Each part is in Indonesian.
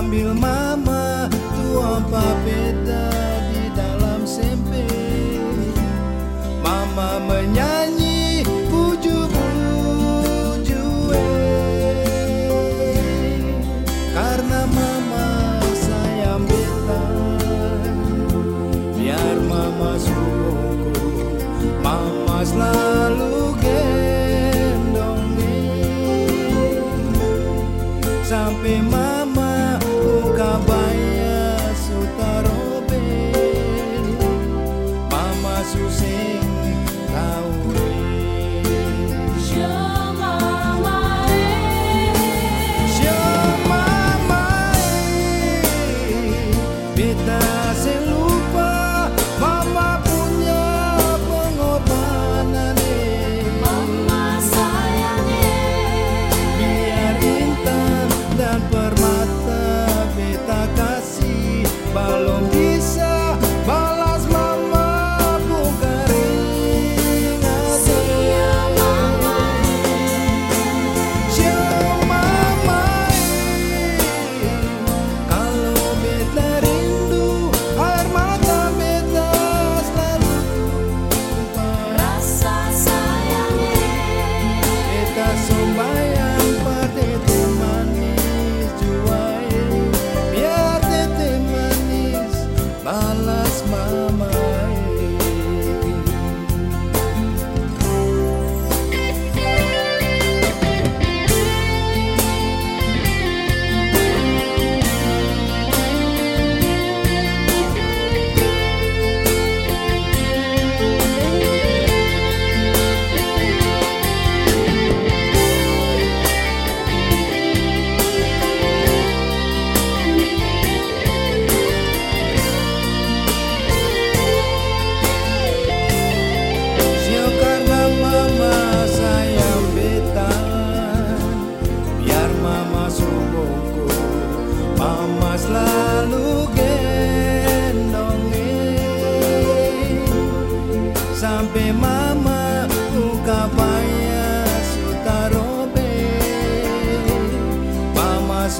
ambil mama tua papeda di dalam sempe. Mama menyanyi buju puju Karena mama sayang beta Biar mama suku Mama selalu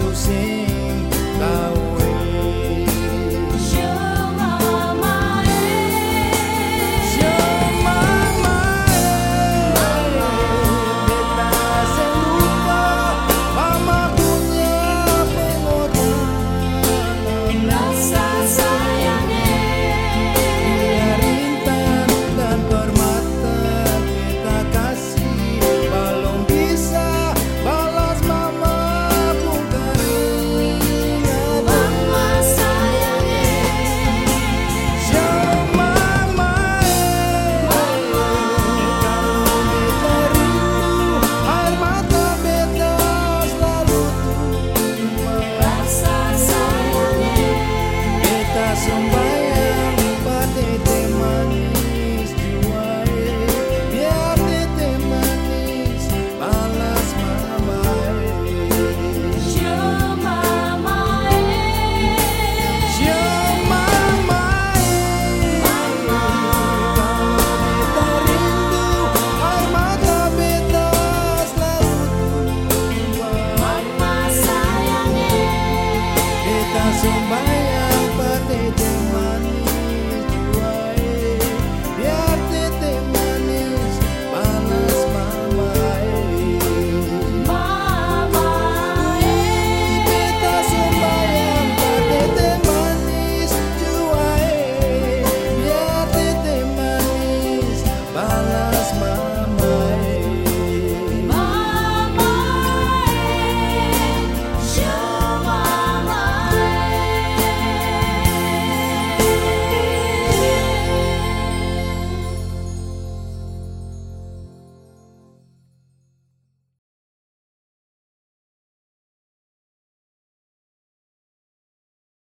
so sin.